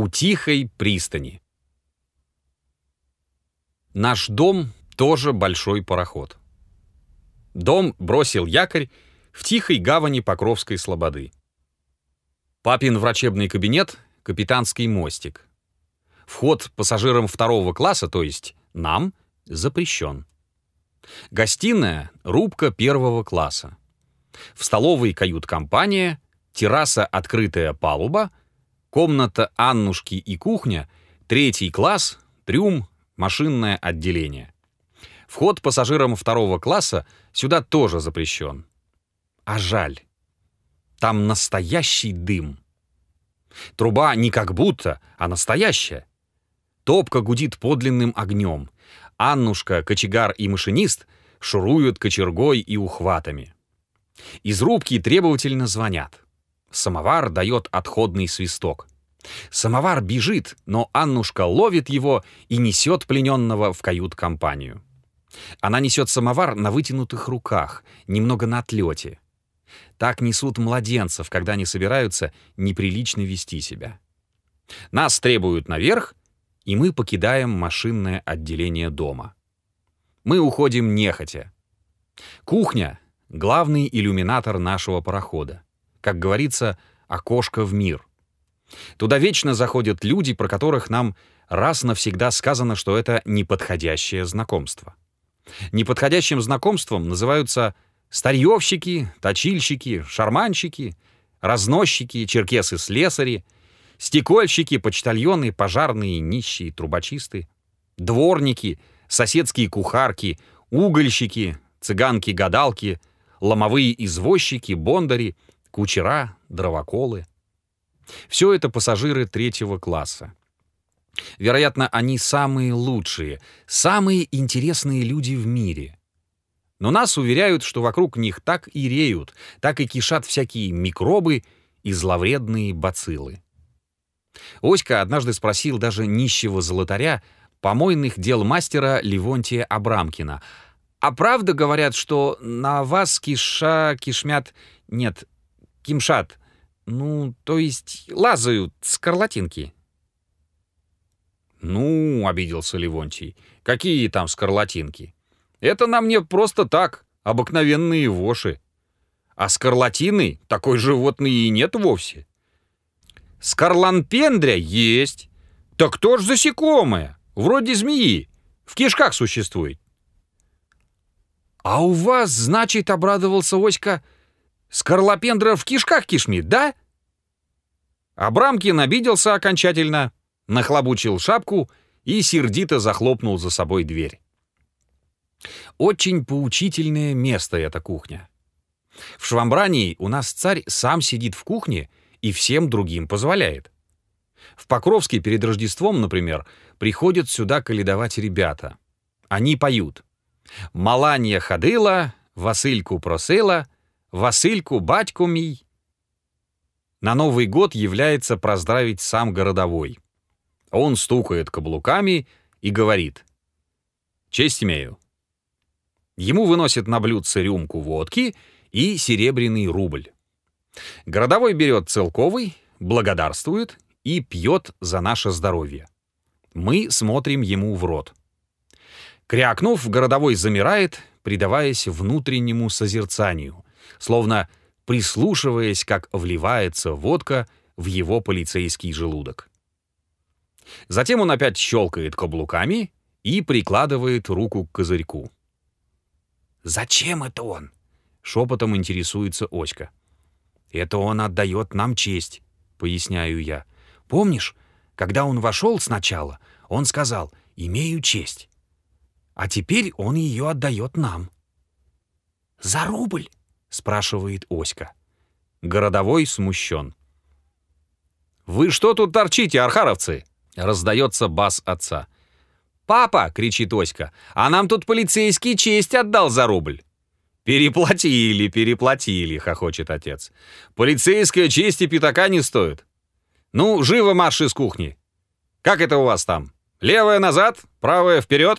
У тихой пристани. Наш дом тоже большой пароход. Дом бросил якорь в тихой гавани Покровской Слободы. Папин врачебный кабинет — капитанский мостик. Вход пассажирам второго класса, то есть нам, запрещен. Гостиная — рубка первого класса. В столовой кают-компания, терраса открытая палуба, комната Аннушки и кухня, третий класс, трюм, машинное отделение. Вход пассажирам второго класса сюда тоже запрещен. А жаль. Там настоящий дым. Труба не как будто, а настоящая. Топка гудит подлинным огнем. Аннушка, кочегар и машинист шуруют кочергой и ухватами. Из рубки требовательно звонят. Самовар дает отходный свисток. Самовар бежит, но Аннушка ловит его и несет плененного в кают-компанию. Она несет самовар на вытянутых руках, немного на отлете. Так несут младенцев, когда они собираются неприлично вести себя. Нас требуют наверх, и мы покидаем машинное отделение дома. Мы уходим нехотя. Кухня — главный иллюминатор нашего парохода. Как говорится, окошко в мир. Туда вечно заходят люди, про которых нам раз навсегда сказано, что это неподходящее знакомство. Неподходящим знакомством называются старьевщики, точильщики, шарманщики, разносчики, черкесы-слесари, стекольщики, почтальоны, пожарные, нищие, трубочисты, дворники, соседские кухарки, угольщики, цыганки-гадалки, ломовые извозчики, бондари, кучера, дровоколы. Все это пассажиры третьего класса. Вероятно, они самые лучшие, самые интересные люди в мире. Но нас уверяют, что вокруг них так и реют, так и кишат всякие микробы и зловредные бациллы. Оська однажды спросил даже нищего золотаря, помойных дел мастера Левонтия Абрамкина, «А правда говорят, что на вас киша, кишмят, нет, кимшат, ну, то есть лазают скарлатинки?» «Ну, — обиделся Левонтий, — какие там скарлатинки? Это на мне просто так, обыкновенные воши. А скарлатины такой животной и нет вовсе. Скарланпендря есть. Так кто ж засекомая? Вроде змеи. В кишках существует. А у вас, значит, обрадовался Оська, скарлопендра в кишках кишмит, да? Абрамкин обиделся окончательно, нахлобучил шапку и сердито захлопнул за собой дверь. Очень поучительное место эта кухня. В Швамбрании у нас царь сам сидит в кухне и всем другим позволяет. В Покровске перед Рождеством, например, приходят сюда каледовать ребята. Они поют. «Маланья ходила, Васильку просила, Васильку батьку мій». На Новый год является проздравить сам городовой. Он стукает каблуками и говорит «Честь имею». Ему выносят на блюдце рюмку водки и серебряный рубль. Городовой берет целковый, благодарствует и пьет за наше здоровье. Мы смотрим ему в рот. Крякнув, городовой замирает, предаваясь внутреннему созерцанию, словно прислушиваясь, как вливается водка в его полицейский желудок. Затем он опять щелкает каблуками и прикладывает руку к козырьку. «Зачем это он?» — шепотом интересуется Оська. «Это он отдает нам честь», — поясняю я. «Помнишь, когда он вошел сначала, он сказал «имею честь». А теперь он ее отдает нам». «За рубль?» — спрашивает Оська. Городовой смущен. «Вы что тут торчите, архаровцы?» — раздается бас отца. «Папа!» — кричит Оська. «А нам тут полицейский честь отдал за рубль!» «Переплатили, переплатили!» — хохочет отец. «Полицейская честь и пятака не стоит. Ну, живо марш из кухни! Как это у вас там? Левая назад, правая вперед!»